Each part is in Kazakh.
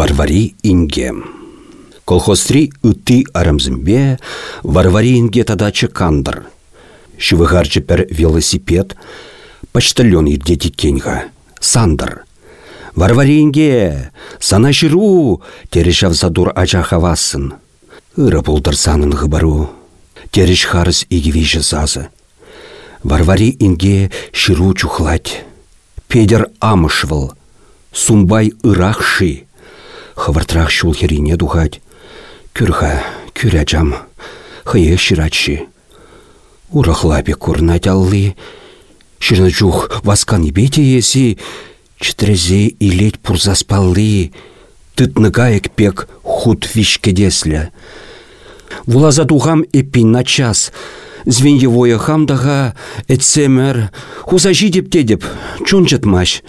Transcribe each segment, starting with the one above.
Варвари инге. Колхозтри ытти арымзымбе варвари инге тадачы кандыр. Шывыгарчы пер велосипед, почтальон ирдети кеньга. Сандыр. Варвари инге, сана жиру, терешав задур ача хавасын. Пулдыр санын ғыбару. Тереш харыс игивижі зазы. Варвари инге ширу чухлать. Педер амышвыл. Сумбай ырахши. Хывыртрах шул херине духать. Күрха, күрәчам. Хые ширатши. Урахлапе курнать аллы. Васкан ебете еси. Чітрезе илет пурзаспалли. Тытны гаек пек худ вишкедеслі. Вулаза тухам эпин на час. Звеньевое хамдага этсемер. Хуза жидеп тедеп, чунчатмаш.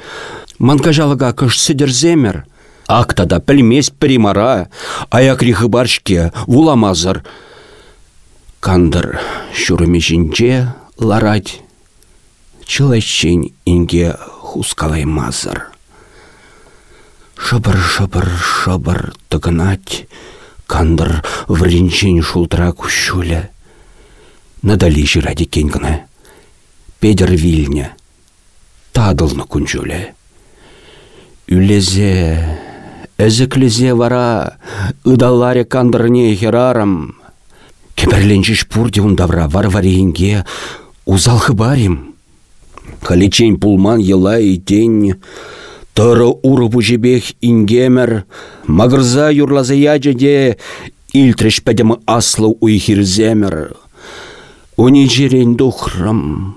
Манкажалыга кыш сидерземер. Актада пілмес примара, аяк рихыбаршке вуламазыр. Кандыр шурыме жинче ларать. Чылайшен инге хускалаймазыр. Шыбыр-шыбыр шыбыр тыгынать, кандыр вринчен шултра кущулі. Надали жиради кенгіні. Педер вильня. Тадылны күнжулі. Үлезе, әзіклезе вара, ыдаларе кандырне херарым. Кеберленчіш пурде ундавра варваринге узалхы барим. Калечень пулман ела тень, Тыры урыву жебех ингемер, мағырза юрлазы яджеде илтреш пәдемі аслы уйхирземер. Уни жерен духрам,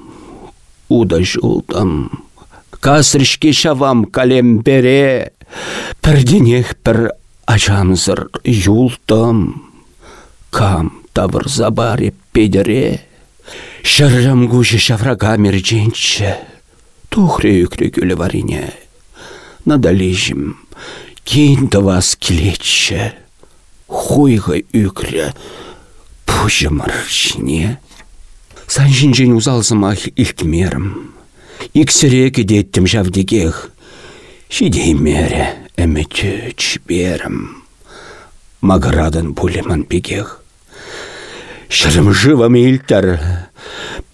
уда жылдам. Касрышке шавам калем бере, пірденех пір ажамзыр юлтам. Кам тавыр забаре педере, шыррам гужы шаврага мерченче, тухре үкре күлі варине надалежім. Кейінді вас келетші. Хойға үкрі пұжымыр жіне. Сан жинжен узалзымақ илкмерім. Иксіре кедеттім жавдегех. Шидей мере әмітіч берім. Мағырадын бұлемін бегех. Шырым живам илтер.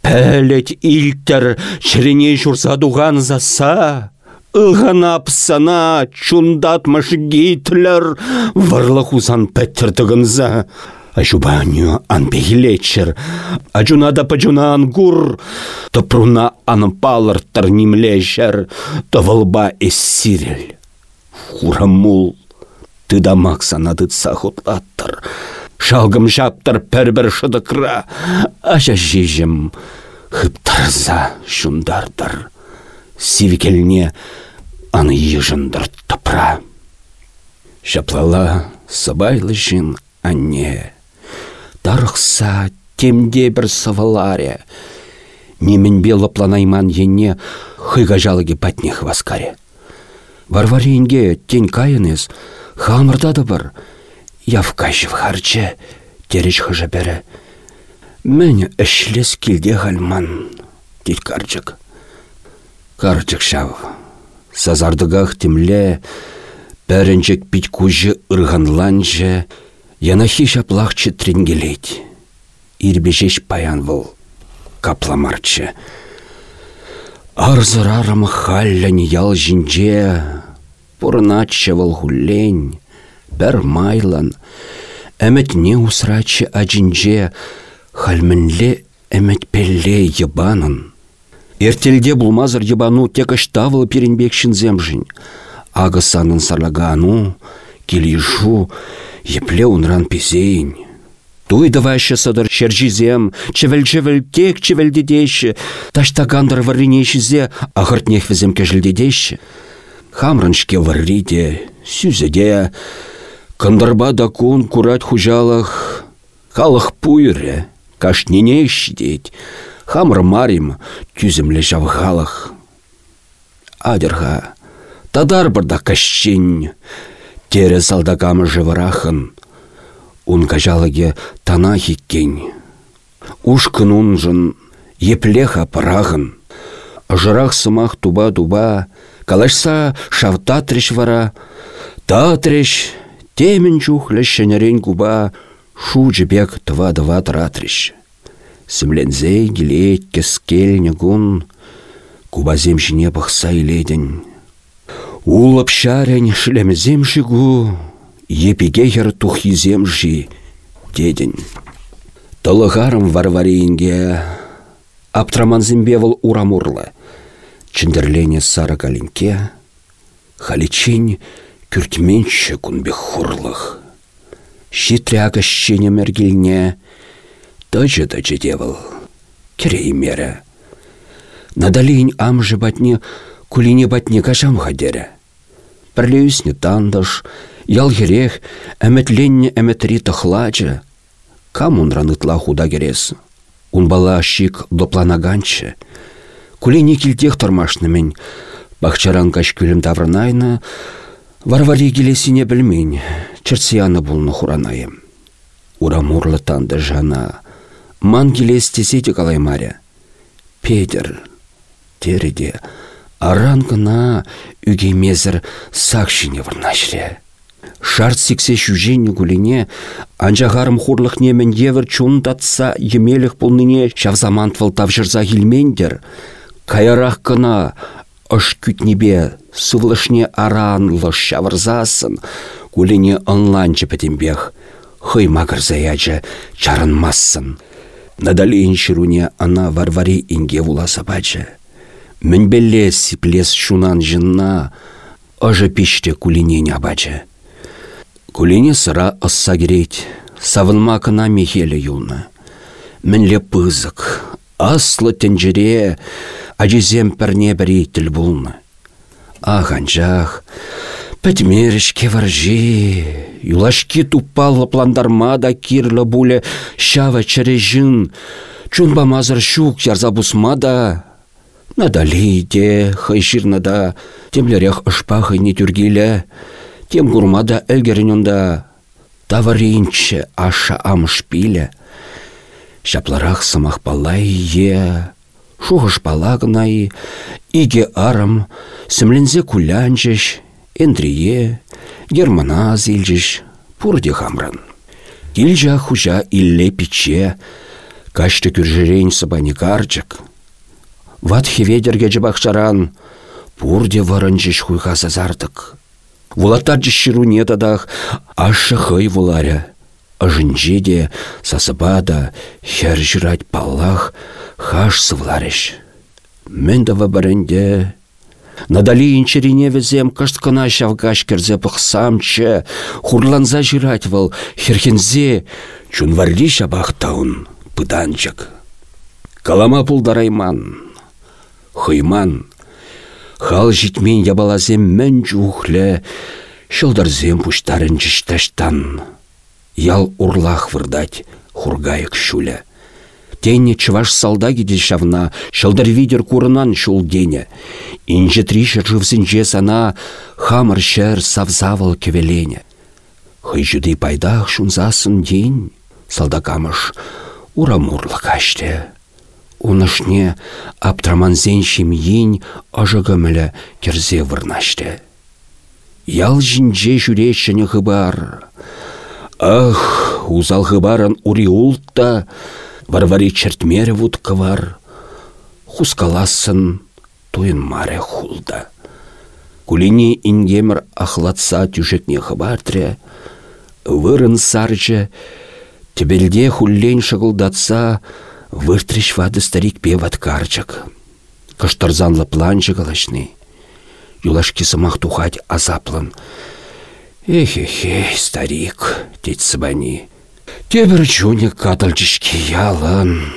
Пәлет илтер. Шырене жұрса дуған заса. Ығанапсана чундатмыш Гитлер варлы хузан пәттірдігінза. Ажубаню ан бейлечер, ажунада пажуна ангур, то пруна ан палыр тарнимлешер, то волба эссирель. Хурамул, ты да максана дытса хутлаттыр. Шалгым жаптыр пәрбір шыдықра, ажа жежім хыптарза шундардыр. Сивикелне аны ежындыр тыпра. Шаплала сабайлы жын анне. Тарықса темде бір сываларе. Немін белі планайман енне хыга жалыге патне хваскаре. Варваринге тень кайыныз хамырда да бір. Явкашев харче тереш хыжа бәрі. Мәне әшлес келде халман, дейді карчык. Карчык шау. Сазардығақ темле, бәрінчек пить кужы ырғанланжы, янахи шаплақчы тренгелет. Ирбежеш паян выл, капламарчы. Арзырарым халлен ял жинже, пұрначы выл хуллен, бәр майлан, әмет не усрачы ажинже, хальмінле әмет пелле ебанын. Эртелде булмазыр ебану тек тавыл перенбекшін земжін. Ағы санын сарлагану, келишу, епле унран пизейін. Туйдывайшы сыдыр шержизем, чевел-чевел тек чевелдедеші, таштагандыр варринешізе, ағыртнех візем кежілдедеші. Хамрыншке варриде, сүзеде, кындырба да кун курать хужалах, халық пуйре, кашнене шидеть, хамыр марим күзімлі жавғалық. Адырға, тадар бірда кашчен, тере салдагамы жывырахын, ун кажалыге тана хиккен. Ушкын унжын, еплеха парағын, жырақ сымақ туба-туба, калашса шавта вара, Татреш, темен чухлі шенерен куба шу жібек тва-два тратреш. Сімлензе гілет кескеліне гун, кубазем жіне бұқса иледен. Улып шарен шлемзем жигу, епигегер тухизем жи деден. Тылығарым варварейінге, аптраманзембевыл урамурлы. Чіндерлене сары калинке, халичень күртменші күнбе хурлық. Шитряғы шене мергілне, тăчы-тăчы девыл, керей мере. Надалин амжы батне, кулине батне кашам хадере. Пірлеюсне тандыш, ялгерех, әмітленне әмітри тұхлачы. Кам унранытла худа керес. Унбала шик допланаганчы. Кулине килтех тұрмашнымен, бақчаран каш күлім таврынайны, варвари келесіне білмейн, чырцияны бұлны хуранайым. Урамурлы танды жана, ман келес тесеті калай маря. Петер, тереде, аран кына үгеймезір сақшыне варнашре. Шарт сиксе шүжені гулине, анжағарым хурлық немен евір чун татса емелік бұлныне шавзамантвал тавжырза хилмендер. Каярақ кына ыш күтнебе сывлышне аранлы шавырзасын, гулине онланчы пәтембех. Хый магырзаячы чарынмасын. Надалин шыруне ана варвари инге вуласа бачы. Мінбелле сиплес шунан жынна, ыжы пиште кулинене бачы. Кулине сыра ысса керейт, савынма кына мехелі юлны. Мінле пызык, аслы тенжере, ажизем пірне бірей тіл бұлны. Ағанжақ, Пәтмерішке варжи, юлашки туппалы пландарма да кирлі бұлі шава чәрежін, чунба мазыр шук ярза бұсма да, надали де, хайширна да, темлерек ұшпағы не түргелі, тем гурмада әлгерінінда, таваринче аша амыш пилі. Шапларақ сымақ балай е, шуғыш балағынай, иге арым, сімлензе кулянчеш, Эндрие, германа зилжіш, пурде хамран. Килжа хужа илле пиче, кашты күржерейн сабани карчык. Ват хеведерге жыбақшаран, пурде варынжыш хуйға зазардық. Вулаттар жышыру нетадах, ашы хый вуларя. Ажынжи де, сасыба хер жырать паллах, хаш сывларыш. Мен да вабарынде, Надали инчерине візем кышткына шавгаш керзе пықсамчы, хурланза жирать вал, херхензе, чунварли шабақтаун, пыданчык. Калама пулдарайман, хыйман, хал житмен ябалазем мен жухле, шылдарзем пуштарын жишташтан. Ял урлах вырдать, хургайык шуле. Тенне чываш салдаги шавна, шылдар видер курынан шул дене. Инже тришер живзінже сана хамыр шер савзавыл кевелене. Хый жуды пайдах шунзасын день, салдакамыш урамурлы каште. Унышне аптраманзен шимйин ажыгымілі керзе вырнаште. Ял жинже жүрешіне хыбар. Ах, узал хыбарын ури ултта, варвари чертмері вудкавар, хускаласын туын маре хулда. Кулине ингемір ахлатса тюжетне хабартре, вырын сарчы, тебелде хуллен шығылдатса, выртреш вады старик певат карчак. Каштарзанлы планчы калашны. Юлашки сымақ тухать азаплын. Эхе-хе, старик, деть сабани. Тебір чуне каталчышки ялын.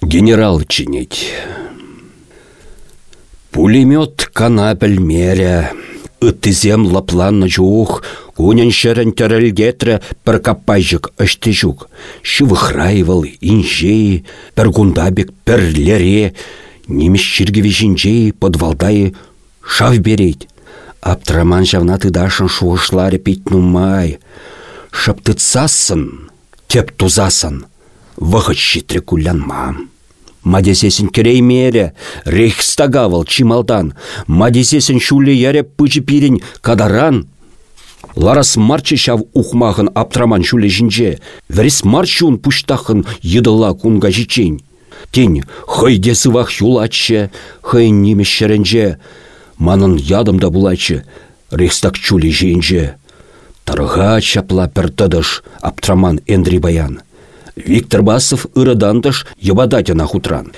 Генерал чинить. Пулемет канапель меря. Үттізем лапланны жух, кунен шерен тәрелгетре бір каппайжық үшті жүк. Шывықрайвал, инжей, бір гундабек, бір лере, неміс шіргевешінжей подвалдай шав берейд. Аптраман жавна тыдашын шуғышлары пит нумай. Шыптыцасын, теп тузасын, вғыт шитре мам. Мадесесін кереймере, рейхстагавал чималдан, мадесесін шуле яре пычы пирен кадаран. Ларас марчы шав ухмағын аптраман шуле жінже, вәріс марчуын пуштақын едыла кунга жичень. Тень сывах юлачы, хой немешшеренже, манын ядымда булачы, рейхстаг чуле жинже. Тарыға чапла піртыдыш аптраман Эндри баян. Виктор Басов ырыдандыш ебадатына хутран.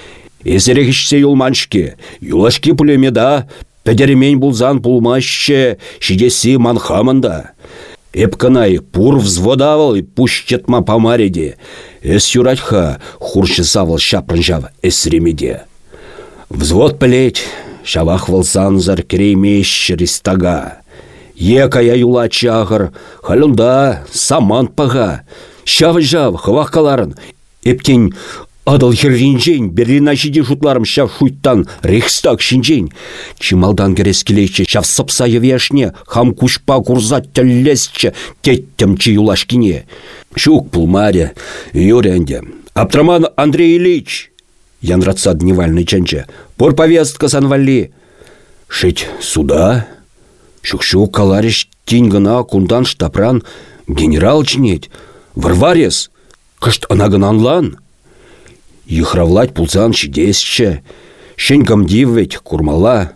Эсерегішсе юлманшке, юлашки пулемеда, пәдеремень булзан пулмашче, шидеси манхамында. Эпканай пур взводавал и пущетма помареде. Эс юратха хурши савал шапрынжав эсремеде. Взвод плеть, шавах валсанзар кереймещ ристага. Екая юла чағыр, халюнда саман паға. Шавы жав, хвақ каларын. Эптен адал херринжен, берлина жиде жұтларым шав шуйттан рейхстаг шинжен. Чималдан керескелейче шав сыпса евешне, хам кушпа курзат тәллесче, теттім чи юлашкине. Шук пулмаре, юренде. Аптраман Андрей Ильич, янратса дневальный чанче, пор повестка санвали. Шить суда? Шукшу калариш тень гына кундан штапран генерал чинеть. Варварес, кышт анагынанлан. Йхравлать пулзан шидесче, шень камдив ведь курмала.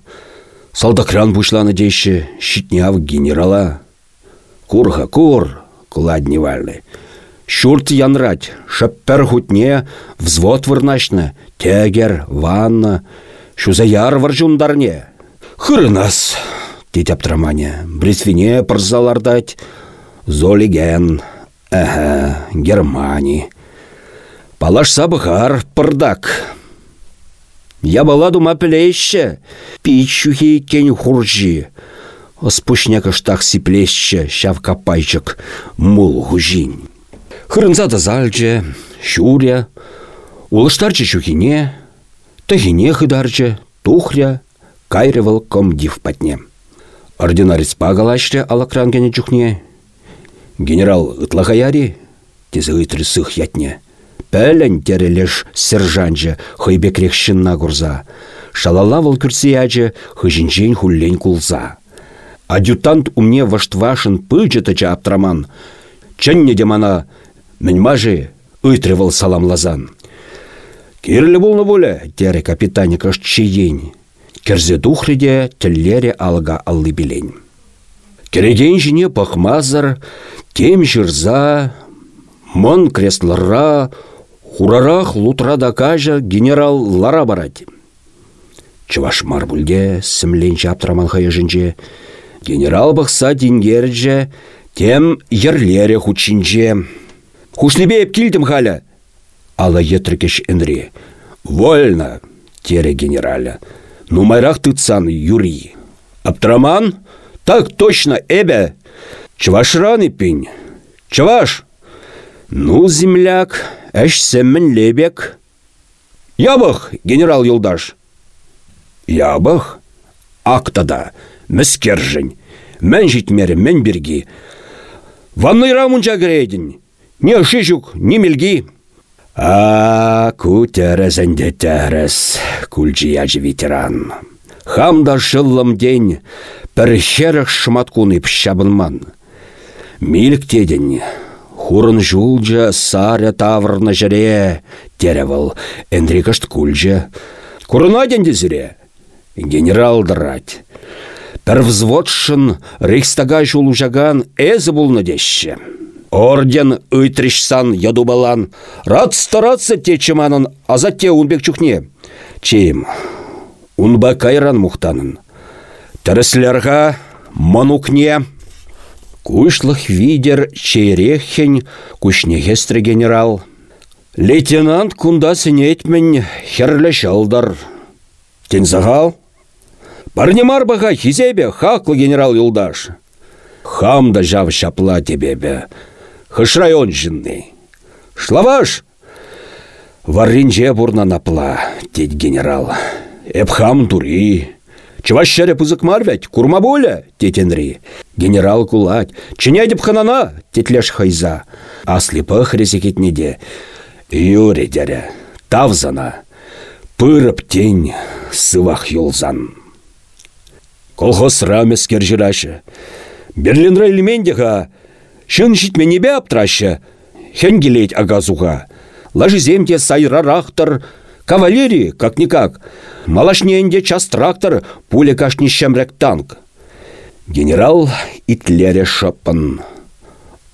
Салдакран бушланы дейші, щитняв генерала. Курха кур, кладневальный. Шурт янрать, шаппер хутне, взвод вырнашны, тегер, ванна, шузаяр варжундарне. Хырынас, дед аптрамане, бресвине пырзалардать, золиген, Ага, Германии. Палаш сабыхар пырдак. Я была дума плеще, пичухи кень хуржи. Спушня каштах сиплеще, шав капайчик, мул хужинь. Хырынса да зальче, щуря, улыштарчы чухине, тахине хыдарчы, тухря, кайрывал комдив патне. Ординарец пагалашре алакрангене чухне, Генерал ытлағаяри, тезі ытры сых ятне. Пәлін терелеш сержанжы хыйбекрек шынна курза. Шалалавыл күрсиячы хыжинжен хуллен кулза. Адъютант умне ваштвашын пыджытыча аптраман. Чынне демана мӹньмажы ытрывал саламлазан. Кирлі болны боле, тере капитаник ашт чиен. Керзе духрыде тіллере алга аллы билен. Кереден жіне пахмазар, тем жырза, мон креслара, хурарах лутрада кажа генерал лара барады. Чываш марбульде сімлен аптраман жінже, генерал бақса дингерже, тем ерлере хучинже. Хушлебе килдім халя. Ала етрікеш энри. Вольно, тере генераля. Ну майрах тыцан юри. Аптраман? Так точно, эбе. Чвашраны пень. Чваш. Ну, земляк, әш сәмін лебек. Ябық, генерал Юлдаш. Ябық? Актада, мәскержін. Мән житмері, мән берги. Ванныйра мұнча кірейдін. Не шишук, не мелги. А, күтәрәзәнде тәрәс, күлжияжы ветеран. Хамда шыллым день, Пір шерах шматкуны пшабынман. Милік теден, хурын жулжа саря таврны жіре, теревал, эндрикашт кульжа. Курына денде зіре, генерал дырать. Пір взводшын рейхстага жаган әзі бұлны. Орден ыйтришсан ядубалан. Рад стараться те чыманын, те унбек чухне. Чейм, унба кайран мухтанын. Тәріслерға манукне. Кушлых видер чейрехен кушнегестрі генерал. Лейтенант кунда сенетмен херлі шалдар. Тен загал? Барнемар баға хизебе хаклы генерал юлдаш. Хамда жав шапла тебебе. Хышрайон жынны. Шлаваш! Варринже бурна напла, теть генерал. Эпхам тури. Чываш шәрі пызык марвять, курма боля, тетенри. Генерал кулать, чинядіп ханана, тетлеш хайза. Асли пых резекетнеде. Юре дәрі, тавзана. Пырып тень сывах юлзан. Колхоз рамес кержірашы. Берлин райлемендеға шын житменебе аптырашы. Хен келейт агазуға. Лажыземде сайрарақтыр, кавалерии, как-никак. Малашнеенде час трактор, пуля кашни шемрек танк. Генерал итлере шопын.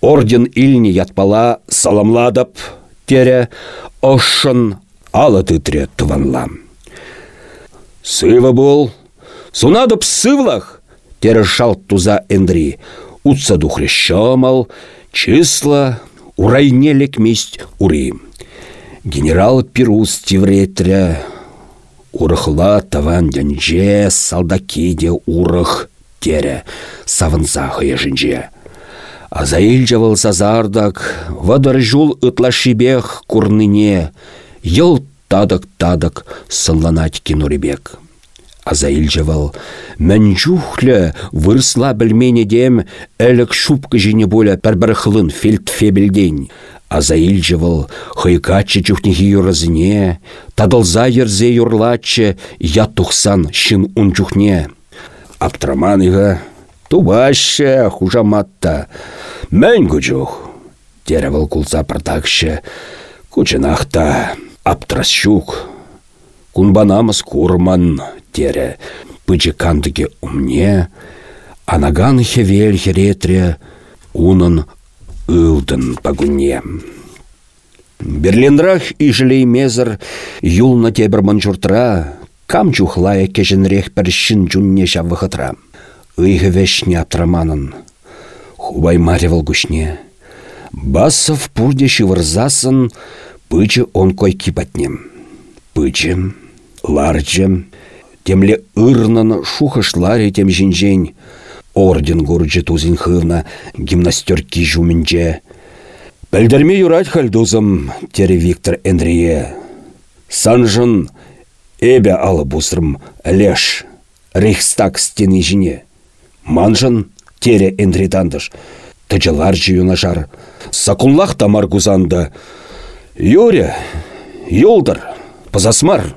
Орден ильни ятпала саламладып, тере ошын алы тытре туванлам. Сыва бол, сунадып сывлах, тере шалт туза эндри. Утса духре шомал, числа, урайнелек месть ури. Генерал Пирус тивретря, урыхла таван дянже салдакиде урых тере савынса хыйышынже. Азаил жавыл сазардак, вадар жул ытлашибех курныне, йыл тадык-тадык сынланать кинурибек. Азаил жавыл, мән жухлі вырсла білмене дем, әлік шупкы жіне боля пәрбір фельд фебелден. Азаил жывыл, хыйкачы чухнехи юразыне, тадылза ерзе юрлачы, я тухсан шын унчухне. Аптраман иға, тубашы хужаматта, мән күчух. Теревыл кулса пыртакшы, кучынахта аптрас щук. Кунбанамыз курман, тере, пычы кандыге умне, анаган хевел херетре, унын ылдын пагуне. Берлинрах и мезір юлна тебір манчуртра, кам чухлая кежінрех пәршін жүнне шаввахатра. Ыйғы вешне аптраманын. Хубай маревал гушне. Басов пурде шывырзасын, пычы он кой кипатнем. Пычы, ларчы, темле ырнын шухышларе тем жинжень, орден гурджы тузин хывна гимнастерки жумінже. Пәлдерме юрать хальдузым, тере Виктор Эндрие. Санжын эбе алы бусырым леш, рейхстаг стены жіне. Манжын тере Эндритандыш, тыжылар юнашар. Сакунлах тамар гузанды. Юря, юлдар, пазасмар.